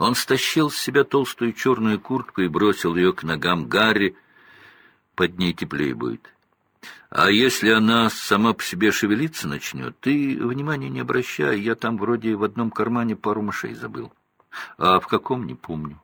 Он стащил с себя толстую черную куртку и бросил ее к ногам Гарри. Под ней теплее будет. А если она сама по себе шевелиться начнет, ты внимания не обращай. Я там вроде в одном кармане пару мышей забыл. А в каком, не помню.